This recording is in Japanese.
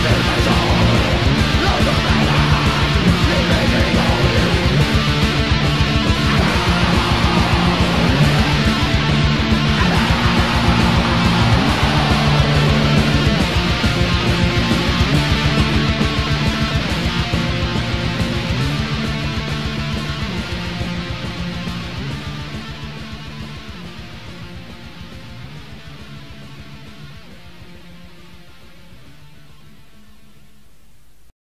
There's all